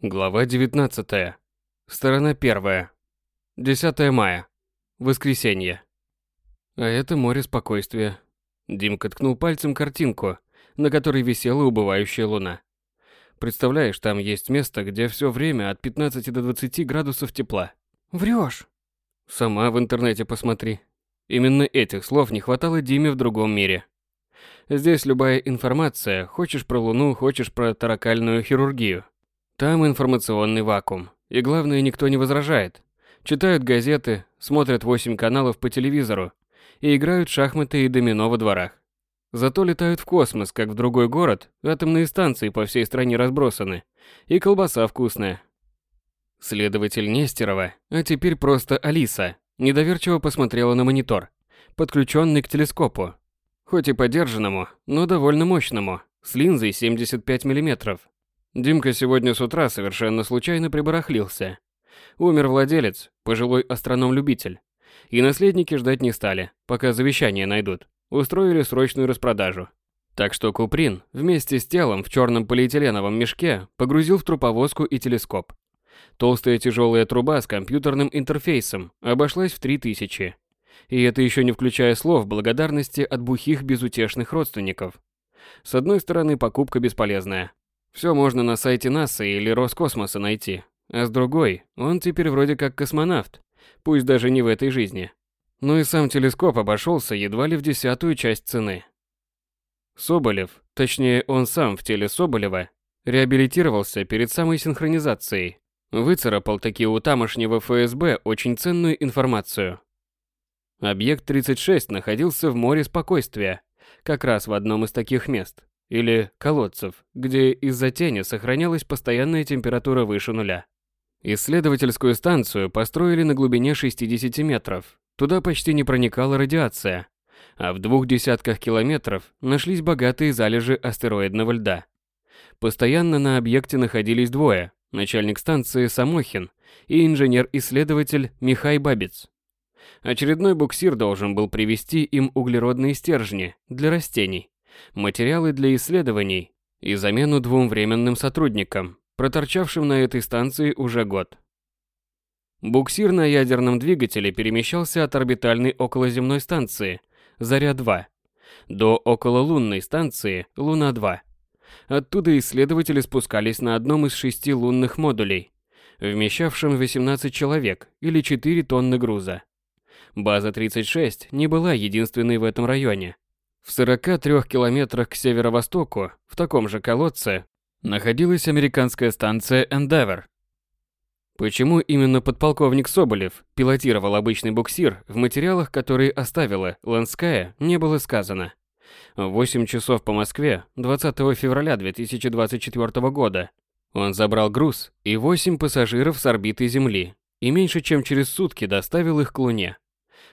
Глава 19. Сторона 1. 10 мая. Воскресенье. А это море спокойствия. Димка ткнул пальцем картинку, на которой висела убывающая луна. Представляешь, там есть место, где все время от 15 до 20 градусов тепла. Врешь. Сама в интернете посмотри. Именно этих слов не хватало Диме в другом мире. Здесь любая информация, хочешь про Луну, хочешь про таракальную хирургию. Там информационный вакуум. И главное, никто не возражает. Читают газеты, смотрят 8 каналов по телевизору и играют шахматы и домино во дворах. Зато летают в космос, как в другой город, атомные станции по всей стране разбросаны, и колбаса вкусная. Следователь Нестерова, а теперь просто Алиса, недоверчиво посмотрела на монитор, подключенный к телескопу. Хоть и подержанному, но довольно мощному, с линзой 75 миллиметров. Димка сегодня с утра совершенно случайно прибарахлился. Умер владелец, пожилой астроном-любитель. И наследники ждать не стали, пока завещание найдут. Устроили срочную распродажу. Так что Куприн вместе с телом в черном полиэтиленовом мешке погрузил в труповозку и телескоп. Толстая тяжелая труба с компьютерным интерфейсом обошлась в 3000. И это еще не включая слов благодарности от бухих безутешных родственников. С одной стороны, покупка бесполезная. Все можно на сайте НАСА или Роскосмоса найти. А с другой, он теперь вроде как космонавт, пусть даже не в этой жизни. Ну и сам телескоп обошелся едва ли в десятую часть цены. Соболев, точнее он сам в теле Соболева, реабилитировался перед самой синхронизацией. Выцарапал таки у тамошнего ФСБ очень ценную информацию. Объект 36 находился в море спокойствия, как раз в одном из таких мест или колодцев, где из-за тени сохранялась постоянная температура выше нуля. Исследовательскую станцию построили на глубине 60 метров. Туда почти не проникала радиация, а в двух десятках километров нашлись богатые залежи астероидного льда. Постоянно на объекте находились двое – начальник станции Самохин и инженер-исследователь Михай Бабиц. Очередной буксир должен был привести им углеродные стержни для растений материалы для исследований и замену двум временным сотрудникам, проторчавшим на этой станции уже год. Буксир на ядерном двигателе перемещался от орбитальной околоземной станции «Заря-2» до окололунной станции «Луна-2». Оттуда исследователи спускались на одном из шести лунных модулей, вмещавшем 18 человек или 4 тонны груза. База 36 не была единственной в этом районе. В 43 километрах к северо-востоку, в таком же колодце, находилась американская станция Endeavour. Почему именно подполковник Соболев пилотировал обычный буксир, в материалах, которые оставила Ланская, не было сказано. В 8 часов по Москве, 20 февраля 2024 года, он забрал груз и 8 пассажиров с орбиты Земли и меньше чем через сутки доставил их к Луне.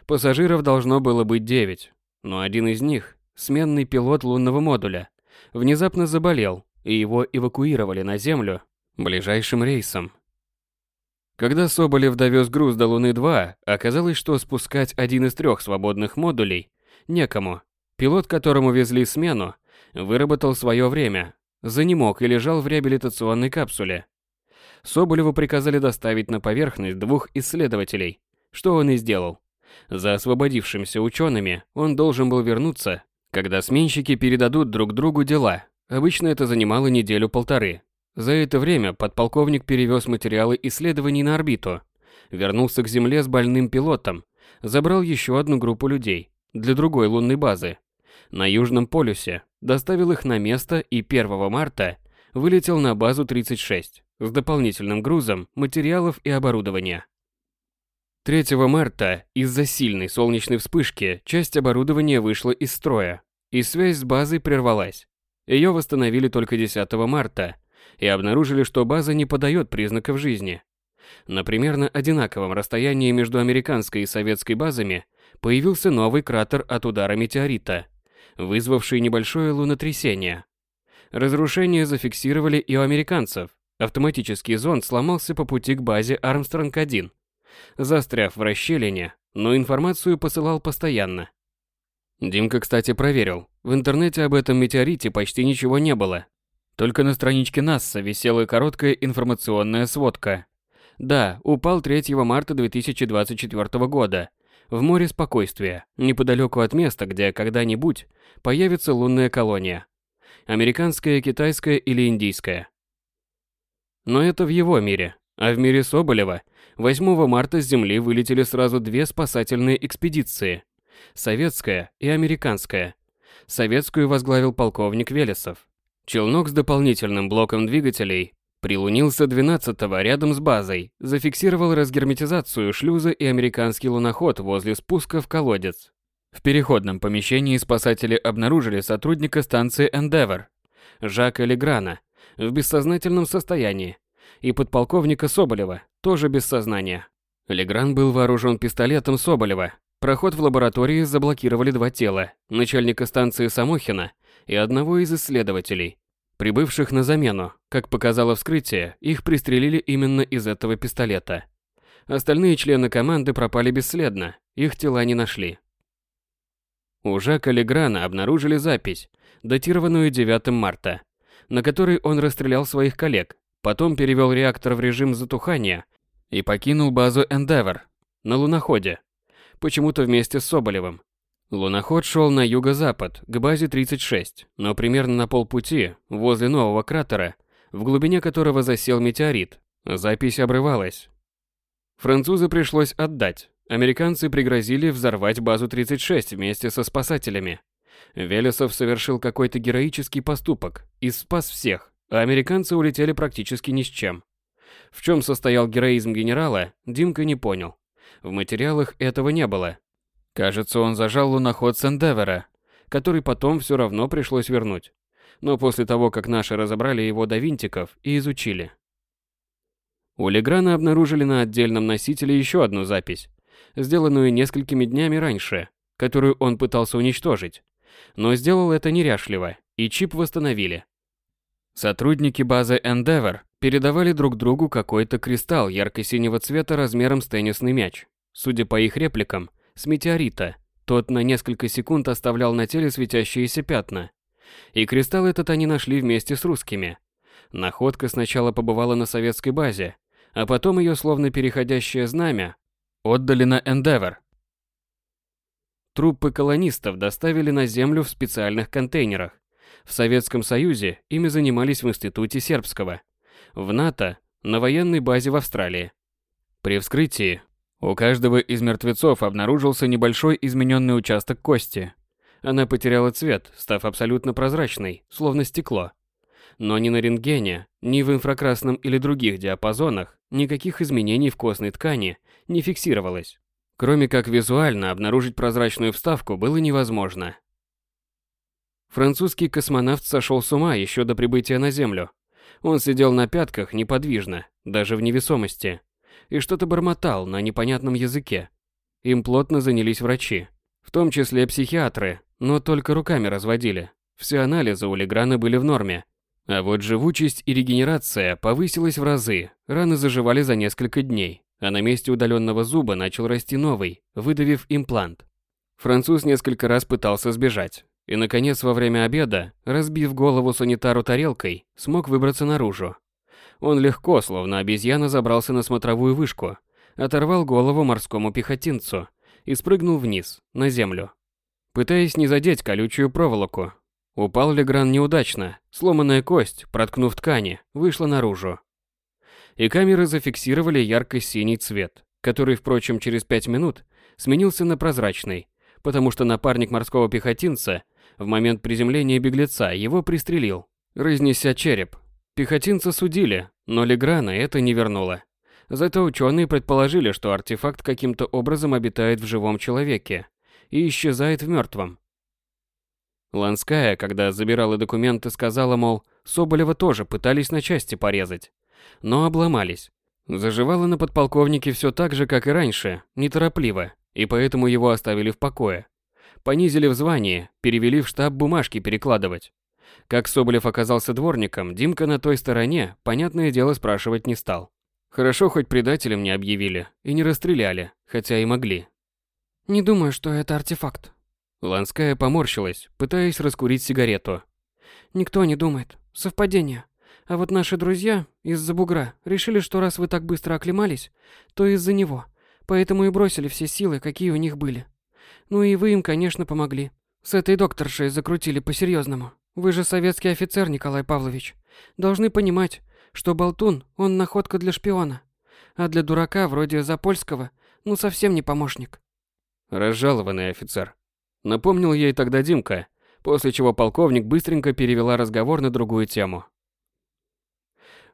Пассажиров должно было быть 9, но один из них, сменный пилот лунного модуля, внезапно заболел, и его эвакуировали на Землю ближайшим рейсом. Когда Соболев довез груз до Луны-2, оказалось, что спускать один из трех свободных модулей некому. Пилот, которому везли смену, выработал свое время, занемог и лежал в реабилитационной капсуле. Соболеву приказали доставить на поверхность двух исследователей, что он и сделал. За освободившимся учеными он должен был вернуться когда сменщики передадут друг другу дела, обычно это занимало неделю-полторы. За это время подполковник перевез материалы исследований на орбиту, вернулся к Земле с больным пилотом, забрал еще одну группу людей для другой лунной базы. На Южном полюсе доставил их на место и 1 марта вылетел на базу 36 с дополнительным грузом материалов и оборудования. 3 марта из-за сильной солнечной вспышки часть оборудования вышла из строя, и связь с базой прервалась. Ее восстановили только 10 марта и обнаружили, что база не подает признаков жизни. На примерно одинаковом расстоянии между американской и советской базами появился новый кратер от удара метеорита, вызвавший небольшое лунотрясение. Разрушение зафиксировали и у американцев. Автоматический зонд сломался по пути к базе Армстронг-1, застряв в расщелине, но информацию посылал постоянно. Димка, кстати, проверил. В интернете об этом метеорите почти ничего не было. Только на страничке НАСА висела короткая информационная сводка. Да, упал 3 марта 2024 года. В море спокойствия, неподалеку от места, где когда-нибудь появится лунная колония. Американская, китайская или индийская. Но это в его мире. А в мире Соболева 8 марта с Земли вылетели сразу две спасательные экспедиции. Советская и американская. Советскую возглавил полковник Велесов. Челнок с дополнительным блоком двигателей прилунился 12-го рядом с базой, зафиксировал разгерметизацию шлюза и американский луноход возле спуска в колодец. В переходном помещении спасатели обнаружили сотрудника станции Endeavour, Жака Леграна, в бессознательном состоянии, и подполковника Соболева, тоже без сознания. Легран был вооружен пистолетом Соболева. Проход в лаборатории заблокировали два тела, начальника станции Самохина и одного из исследователей, прибывших на замену. Как показало вскрытие, их пристрелили именно из этого пистолета. Остальные члены команды пропали бесследно, их тела не нашли. У Жака Леграна обнаружили запись, датированную 9 марта, на которой он расстрелял своих коллег, потом перевел реактор в режим затухания и покинул базу Endeavour на луноходе, почему-то вместе с Соболевым. Луноход шел на юго-запад, к базе 36, но примерно на полпути, возле нового кратера, в глубине которого засел метеорит, запись обрывалась. Французы пришлось отдать. Американцы пригрозили взорвать базу 36 вместе со спасателями. Велесов совершил какой-то героический поступок и спас всех, а американцы улетели практически ни с чем. В чем состоял героизм генерала, Димка не понял. В материалах этого не было, Кажется, он зажал луноход Сендевера, который потом все равно пришлось вернуть. Но после того, как наши разобрали его до винтиков и изучили. У Леграна обнаружили на отдельном носителе еще одну запись, сделанную несколькими днями раньше, которую он пытался уничтожить. Но сделал это неряшливо, и чип восстановили. Сотрудники базы Endeavour передавали друг другу какой-то кристалл ярко-синего цвета размером с теннисный мяч. Судя по их репликам, с метеорита. Тот на несколько секунд оставлял на теле светящиеся пятна. И кристалл этот они нашли вместе с русскими. Находка сначала побывала на советской базе, а потом ее, словно переходящее знамя, отдали на Endeavour. Труппы колонистов доставили на Землю в специальных контейнерах. В Советском Союзе ими занимались в Институте Сербского. В НАТО – на военной базе в Австралии. При вскрытии у каждого из мертвецов обнаружился небольшой измененный участок кости. Она потеряла цвет, став абсолютно прозрачной, словно стекло. Но ни на рентгене, ни в инфракрасном или других диапазонах никаких изменений в костной ткани не фиксировалось. Кроме как визуально обнаружить прозрачную вставку было невозможно. Французский космонавт сошел с ума еще до прибытия на Землю. Он сидел на пятках неподвижно, даже в невесомости, и что-то бормотал на непонятном языке. Им плотно занялись врачи, в том числе психиатры, но только руками разводили. Все анализы у Леграна были в норме. А вот живучесть и регенерация повысилась в разы, раны заживали за несколько дней, а на месте удаленного зуба начал расти новый, выдавив имплант. Француз несколько раз пытался сбежать, и, наконец, во время обеда, разбив голову санитару тарелкой, смог выбраться наружу. Он легко, словно обезьяна, забрался на смотровую вышку, оторвал голову морскому пехотинцу и спрыгнул вниз, на землю. Пытаясь не задеть колючую проволоку. Упал Легран неудачно, сломанная кость, проткнув ткани, вышла наружу. И камеры зафиксировали ярко-синий цвет, который, впрочем, через пять минут сменился на прозрачный, потому что напарник морского пехотинца в момент приземления беглеца его пристрелил, разнеся череп, Пехотинца судили, но Леграна это не вернуло. Зато ученые предположили, что артефакт каким-то образом обитает в живом человеке и исчезает в мертвом. Ланская, когда забирала документы, сказала, мол, Соболева тоже пытались на части порезать, но обломались. Заживало на подполковнике все так же, как и раньше, неторопливо, и поэтому его оставили в покое. Понизили в звании, перевели в штаб бумажки перекладывать. Как Соболев оказался дворником, Димка на той стороне, понятное дело, спрашивать не стал. Хорошо, хоть предателем не объявили и не расстреляли, хотя и могли. «Не думаю, что это артефакт». Ланская поморщилась, пытаясь раскурить сигарету. «Никто не думает. Совпадение. А вот наши друзья из-за бугра решили, что раз вы так быстро оклемались, то из-за него. Поэтому и бросили все силы, какие у них были. Ну и вы им, конечно, помогли. С этой докторшей закрутили по-серьезному. Вы же советский офицер, Николай Павлович. Должны понимать, что болтун, он находка для шпиона. А для дурака, вроде Запольского, ну совсем не помощник. Разжалованный офицер. Напомнил ей тогда Димка, после чего полковник быстренько перевела разговор на другую тему.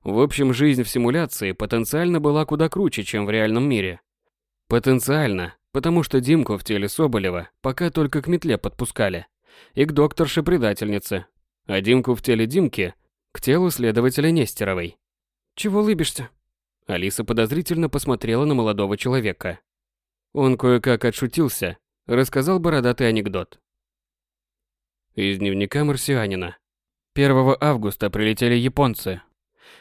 В общем, жизнь в симуляции потенциально была куда круче, чем в реальном мире. Потенциально, потому что Димку в теле Соболева пока только к метле подпускали. И к докторше-предательнице. А Димку в теле Димки к телу следователя Нестеровой. Чего улыбишься? Алиса подозрительно посмотрела на молодого человека. Он кое-как отшутился, рассказал бородатый анекдот. Из дневника марсианина. 1 августа прилетели японцы.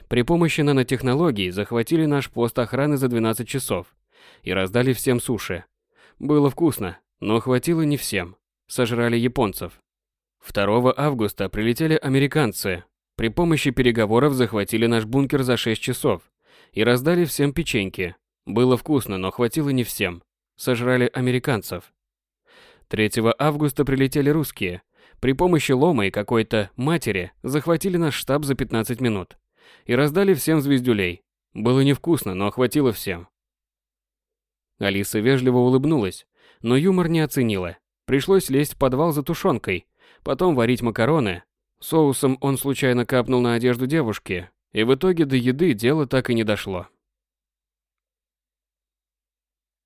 При помощи нанотехнологий захватили наш пост охраны за 12 часов и раздали всем суши. Было вкусно, но хватило не всем. Сожрали японцев. 2 августа прилетели американцы. При помощи переговоров захватили наш бункер за 6 часов и раздали всем печеньки. Было вкусно, но хватило не всем. Сожрали американцев. 3 августа прилетели русские. При помощи лома и какой-то матери захватили наш штаб за 15 минут и раздали всем звездюлей. Было невкусно, но хватило всем. Алиса вежливо улыбнулась, но юмор не оценила. Пришлось лезть в подвал за тушенкой, потом варить макароны. Соусом он случайно капнул на одежду девушки, и в итоге до еды дело так и не дошло.